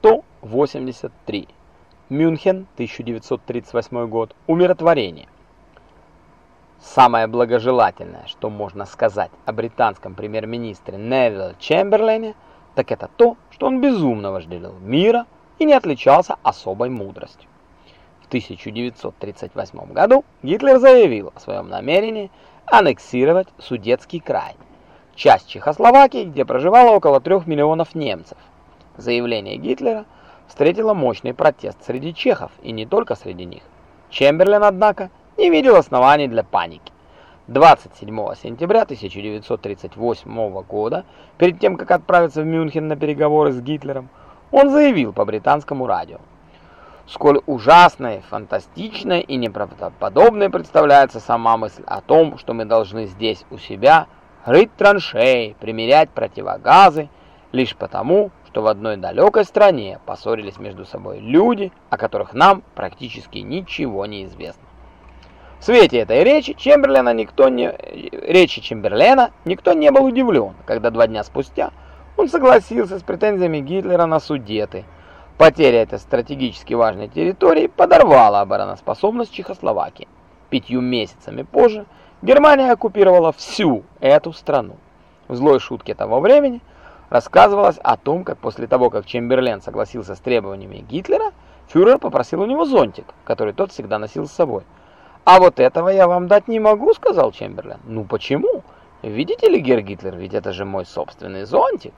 183. Мюнхен, 1938 год. Умиротворение. Самое благожелательное, что можно сказать о британском премьер-министре Невилле Чемберлене, так это то, что он безумно вожделел мира и не отличался особой мудростью. В 1938 году Гитлер заявил о своем намерении аннексировать Судетский край, часть Чехословакии, где проживало около 3 миллионов немцев. Заявление Гитлера встретило мощный протест среди чехов и не только среди них. Чемберлен, однако, не видел оснований для паники. 27 сентября 1938 года, перед тем, как отправиться в Мюнхен на переговоры с Гитлером, он заявил по британскому радио, сколь ужасной, фантастичной и неправдоподобной представляется сама мысль о том, что мы должны здесь у себя рыть траншеи, примерять противогазы, лишь потому, что в одной далекой стране поссорились между собой люди, о которых нам практически ничего не известно. В свете этой речи Чемберлена никто не речи Чемберлена никто не был удивлен, когда два дня спустя он согласился с претензиями Гитлера на Судеты. Потеря этой стратегически важной территории подорвала обороноспособность Чехословакии. Пятью месяцами позже Германия оккупировала всю эту страну. В злой шутке того времени рассказывалось о том, как после того, как Чемберлен согласился с требованиями Гитлера, фюрер попросил у него зонтик, который тот всегда носил с собой. «А вот этого я вам дать не могу», — сказал Чемберлен. «Ну почему? Видите ли, Герр Гитлер, ведь это же мой собственный зонтик».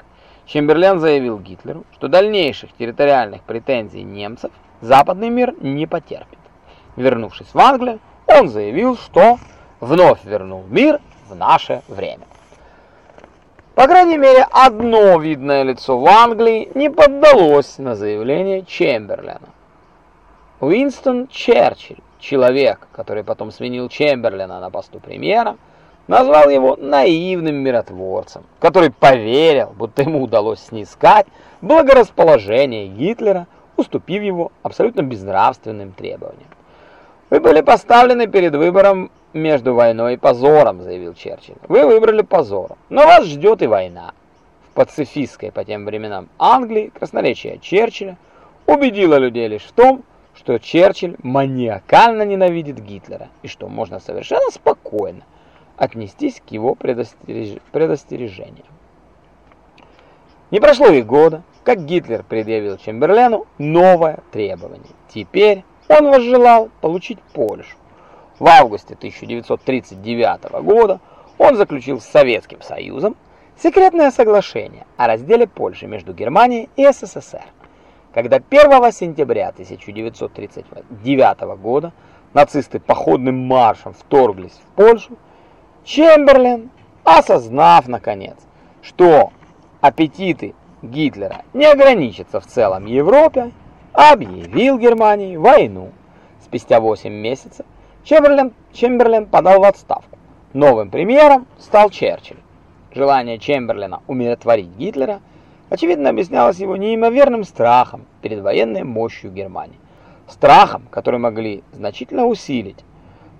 Чемберлен заявил Гитлеру, что дальнейших территориальных претензий немцев западный мир не потерпит. Вернувшись в Англию, он заявил, что вновь вернул мир в наше время. По крайней мере, одно видное лицо в Англии не поддалось на заявление Чемберлена. Уинстон Черчилль, человек, который потом сменил Чемберлена на посту премьера, назвал его наивным миротворцем, который поверил, будто ему удалось снискать благорасположение Гитлера, уступив его абсолютно безнравственным требованиям. «Вы были поставлены перед выбором между войной и позором», — заявил Черчилль. «Вы выбрали позор, но вас ждет и война». В пацифистской по тем временам Англии красноречие Черчилля убедило людей лишь в том, что Черчилль маниакально ненавидит Гитлера и что можно совершенно спокойно отнестись к его предостереж... предостережениям. Не прошло и года, как Гитлер предъявил Чемберлену новое требование. Теперь он возжелал получить Польшу. В августе 1939 года он заключил с Советским Союзом секретное соглашение о разделе Польши между Германией и СССР. Когда 1 сентября 1939 года нацисты походным маршем вторглись в Польшу, Чемберлен, осознав наконец, что аппетиты Гитлера не ограничатся в целом Европе, объявил Германии войну. Спустя 8 месяцев Чемберлен, Чемберлен подал в отставку. Новым премьером стал Черчилль. Желание Чемберлена умиротворить Гитлера очевидно объяснялось его неимоверным страхом перед военной мощью Германии. Страхом, который могли значительно усилить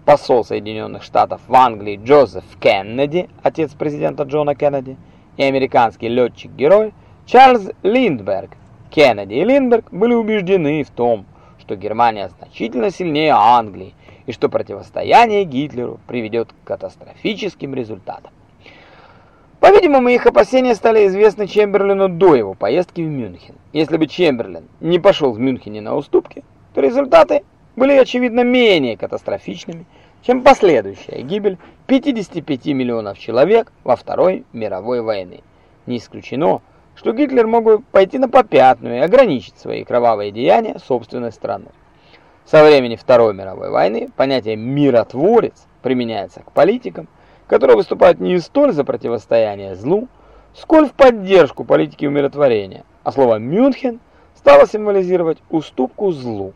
посол Соединенных Штатов в Англии Джозеф Кеннеди, отец президента Джона Кеннеди, и американский летчик-герой Чарльз Линдберг. Кеннеди и Линдберг были убеждены в том, что Германия значительно сильнее Англии и что противостояние Гитлеру приведет к катастрофическим результатам. По-видимому, их опасения стали известны Чемберлену до его поездки в Мюнхен. Если бы Чемберлен не пошел в Мюнхене на уступки, то результаты были, очевидно, менее катастрофичными, чем последующая гибель 55 миллионов человек во Второй мировой войне. Не исключено, что Гитлер мог бы пойти на попятную и ограничить свои кровавые деяния собственной страной. Со времени Второй мировой войны понятие «миротворец» применяется к политикам, которые выступают не столь за противостояние злу, сколь в поддержку политики умиротворения, а слово «Мюнхен» стало символизировать уступку злу.